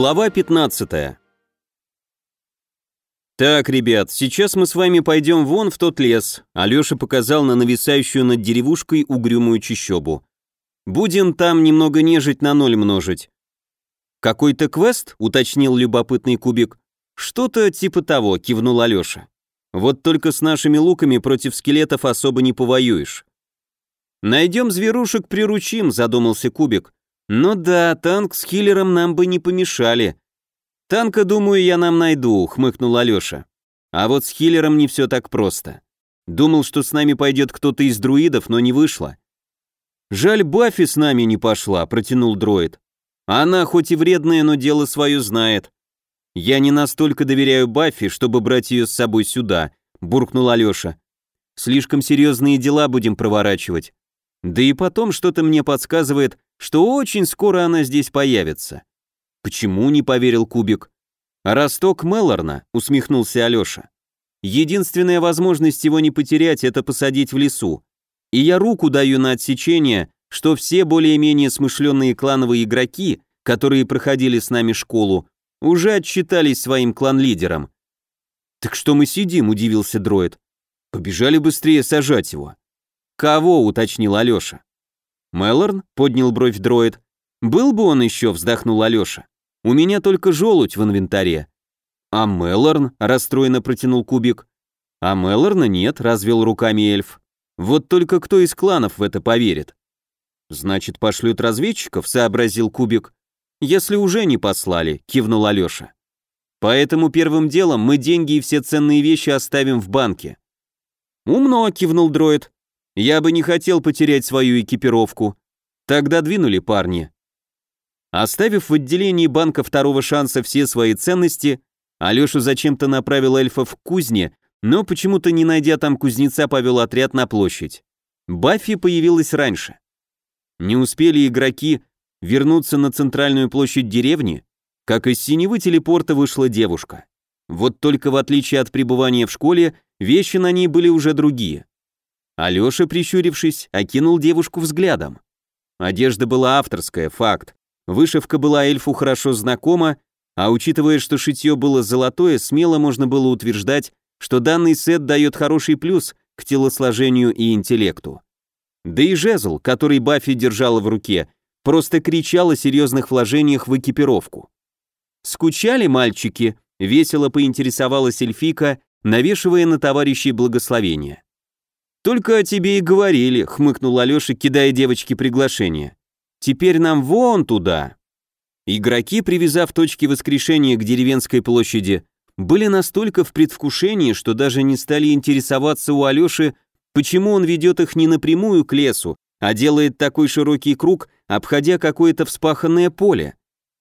Глава 15. Так, ребят, сейчас мы с вами пойдем вон в тот лес. Алёша показал на нависающую над деревушкой угрюмую чащобу. Будем там немного нежить на ноль множить. Какой-то квест, уточнил любопытный кубик. Что-то типа того, кивнул Алёша. Вот только с нашими луками против скелетов особо не повоюешь. Найдем зверушек, приручим, задумался кубик. «Ну да, танк с хиллером нам бы не помешали. Танка, думаю, я нам найду», — хмыкнул Алёша. «А вот с хиллером не все так просто. Думал, что с нами пойдет кто-то из друидов, но не вышло». «Жаль, Баффи с нами не пошла», — протянул дроид. «Она хоть и вредная, но дело свое знает». «Я не настолько доверяю Баффи, чтобы брать ее с собой сюда», — буркнул Алёша. «Слишком серьезные дела будем проворачивать. Да и потом что-то мне подсказывает, что очень скоро она здесь появится. Почему не поверил Кубик? Росток Меллорна, усмехнулся Алёша. Единственная возможность его не потерять это посадить в лесу. И я руку даю на отсечение, что все более-менее смышленные клановые игроки, которые проходили с нами школу, уже отчитались своим клан-лидером. «Так что мы сидим?» – удивился дроид. «Побежали быстрее сажать его». «Кого?» – уточнил Алёша. «Мелорн?» — поднял бровь дроид. «Был бы он еще», — вздохнул Алеша. «У меня только желудь в инвентаре». «А Мелорн?» — расстроенно протянул кубик. «А Мелорна нет», — развел руками эльф. «Вот только кто из кланов в это поверит?» «Значит, пошлют разведчиков», — сообразил кубик. «Если уже не послали», — кивнул Алеша. «Поэтому первым делом мы деньги и все ценные вещи оставим в банке». «Умно», — кивнул дроид. Я бы не хотел потерять свою экипировку. Тогда двинули парни. Оставив в отделении банка второго шанса все свои ценности, Алеша зачем-то направил эльфов к кузне, но почему-то не найдя там кузнеца, повел отряд на площадь. Баффи появилась раньше. Не успели игроки вернуться на центральную площадь деревни, как из синевы телепорта вышла девушка. Вот только в отличие от пребывания в школе, вещи на ней были уже другие. Алёша, прищурившись, окинул девушку взглядом. Одежда была авторская, факт. Вышивка была эльфу хорошо знакома, а учитывая, что шитье было золотое, смело можно было утверждать, что данный сет дает хороший плюс к телосложению и интеллекту. Да и жезл, который Баффи держала в руке, просто кричал о серьезных вложениях в экипировку. «Скучали мальчики?» — весело поинтересовалась эльфика, навешивая на товарищей благословение. «Только о тебе и говорили», — хмыкнул Алёша, кидая девочке приглашение. «Теперь нам вон туда». Игроки, привязав точки воскрешения к деревенской площади, были настолько в предвкушении, что даже не стали интересоваться у Алёши, почему он ведет их не напрямую к лесу, а делает такой широкий круг, обходя какое-то вспаханное поле.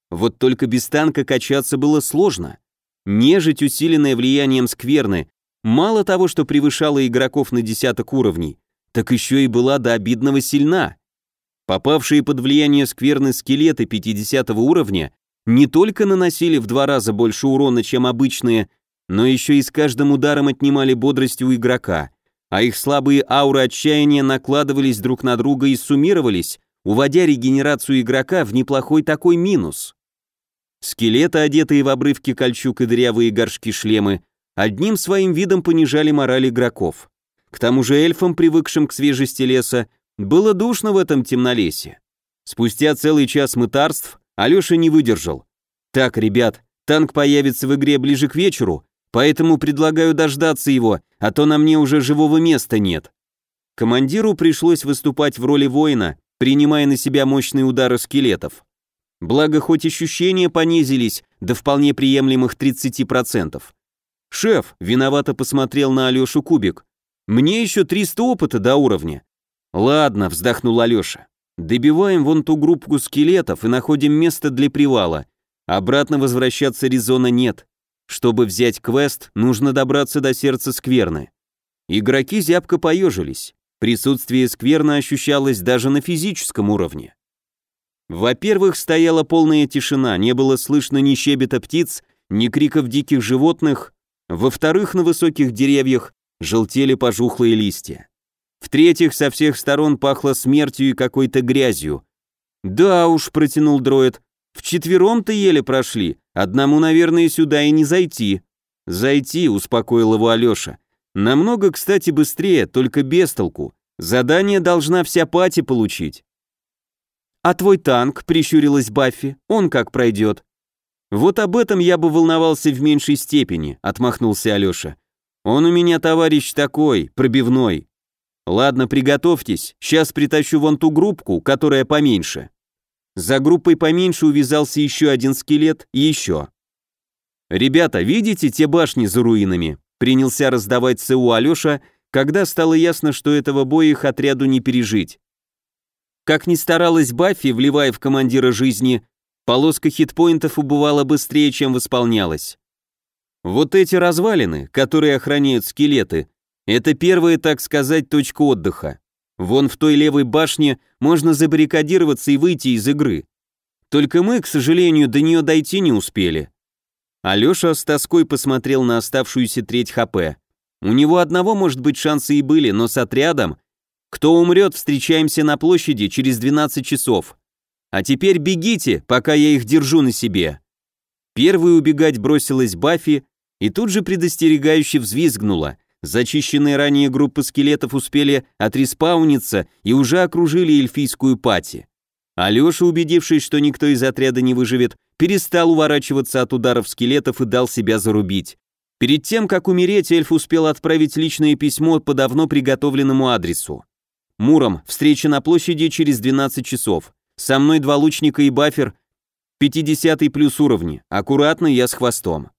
Вот только без танка качаться было сложно. Нежить, усиленная влиянием скверны, Мало того, что превышала игроков на десяток уровней, так еще и была до обидного сильна. Попавшие под влияние скверны скелеты 50 уровня не только наносили в два раза больше урона, чем обычные, но еще и с каждым ударом отнимали бодрость у игрока, а их слабые ауры отчаяния накладывались друг на друга и суммировались, уводя регенерацию игрока в неплохой такой минус. Скелеты, одетые в обрывки кольчуг и дырявые горшки шлемы, одним своим видом понижали мораль игроков. К тому же эльфам, привыкшим к свежести леса, было душно в этом темнолесье. Спустя целый час мытарств Алеша не выдержал. «Так, ребят, танк появится в игре ближе к вечеру, поэтому предлагаю дождаться его, а то на мне уже живого места нет». Командиру пришлось выступать в роли воина, принимая на себя мощные удары скелетов. Благо, хоть ощущения понизились до вполне приемлемых 30%. «Шеф», — виновато посмотрел на Алешу Кубик, «мне еще 300 опыта до уровня». «Ладно», — вздохнул Алеша, «добиваем вон ту группу скелетов и находим место для привала. Обратно возвращаться резона нет. Чтобы взять квест, нужно добраться до сердца скверны». Игроки зябко поежились. Присутствие скверны ощущалось даже на физическом уровне. Во-первых, стояла полная тишина, не было слышно ни щебета птиц, ни криков диких животных, во-вторых, на высоких деревьях желтели пожухлые листья. В-третьих, со всех сторон пахло смертью и какой-то грязью. «Да уж», — протянул дроид, Вчетвером-то еле прошли, одному, наверное, сюда и не зайти». «Зайти», — успокоил его Алеша. «Намного, кстати, быстрее, только без толку. Задание должна вся пати получить». «А твой танк», — прищурилась Баффи, — «он как пройдет?» «Вот об этом я бы волновался в меньшей степени», — отмахнулся Алеша. «Он у меня товарищ такой, пробивной. Ладно, приготовьтесь, сейчас притащу вон ту группку, которая поменьше». За группой поменьше увязался еще один скелет и еще. «Ребята, видите те башни за руинами?» Принялся раздавать ЦУ Алеша, когда стало ясно, что этого боя их отряду не пережить. Как ни старалась Баффи, вливая в командира жизни, полоска хитпоинтов убывала быстрее, чем восполнялась. Вот эти развалины, которые охраняют скелеты, это первая, так сказать, точка отдыха. Вон в той левой башне можно забаррикадироваться и выйти из игры. Только мы, к сожалению, до нее дойти не успели. Алеша с тоской посмотрел на оставшуюся треть ХП. У него одного, может быть, шансы и были, но с отрядом... Кто умрет, встречаемся на площади через 12 часов. А теперь бегите, пока я их держу на себе. Первой убегать бросилась Баффи и тут же предостерегающе взвизгнула. Зачищенные ранее группы скелетов успели отреспауниться и уже окружили эльфийскую пати. Алеша, убедившись, что никто из отряда не выживет, перестал уворачиваться от ударов скелетов и дал себя зарубить. Перед тем, как умереть, эльф успел отправить личное письмо по давно приготовленному адресу. Муром, встреча на площади через 12 часов. Со мной два лучника и бафер, 50 плюс уровни. Аккуратно, я с хвостом.